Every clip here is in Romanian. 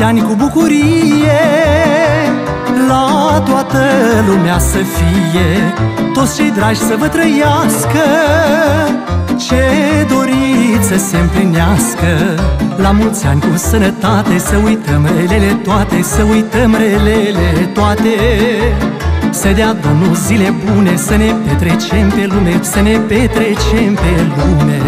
mulți ani cu bucurie La toată lumea să fie. Toți cei dragi să vă trăiască Ce doriți să se împlinească. La mulți ani cu sănătate Să uităm relele toate Să uităm relele toate. Să dea Domnul zile bune Să ne petrecem pe lume Să ne petrecem pe lume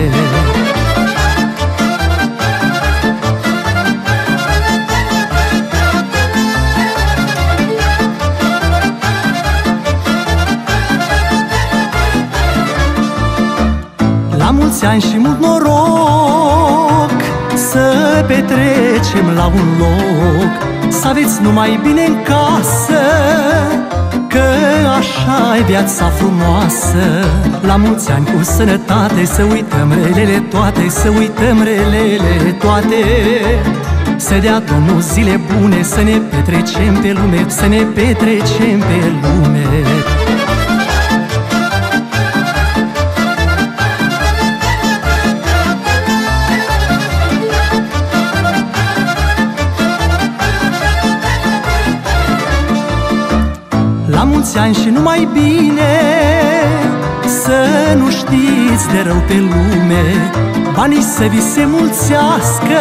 mulți ani și mult noroc Să petrecem la un loc. Să aveți numai bine în casă Că așa e viața frumoasă. La mulți ani cu sănătate Să uităm relele toate Să uităm relele toate. Să dea Domnul zile bune Să ne petrecem pe lume Să ne petrecem pe lume mulți ani și numai bine. Să nu știți de rău pe lume Banii să vi se mulțească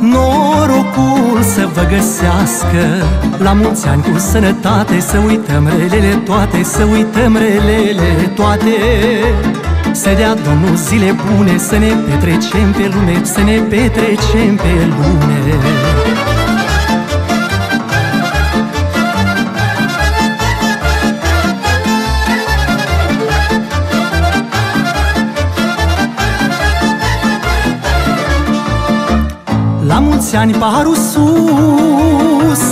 Norocul să vă găsească. La mulți ani cu sănătate Să uităm relele toate Să uităm relele toate. Să dea Domnul zile bune Să ne petrecem pe lume Să ne petrecem pe lume mulți ani paharul sus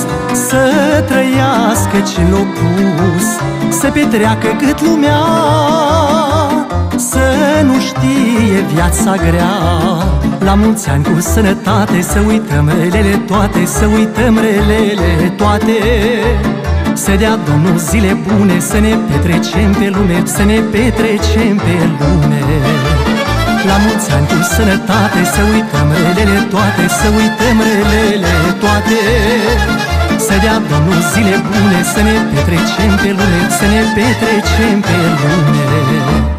Să trăiască ce l pus Să petreacă cât lumea Să nu știe viața grea. La mulți ani cu sănătate Să uităm relele toate Să uităm relele toate. Să dea Domnul zile bune Să ne petrecem pe lume Să ne petrecem pe lume la mulți ani cu sănătate Să uităm relele toate Să uităm relele toate. Să dea Domnul zile bune Să ne petrecem pe lume Să ne petrecem pe lume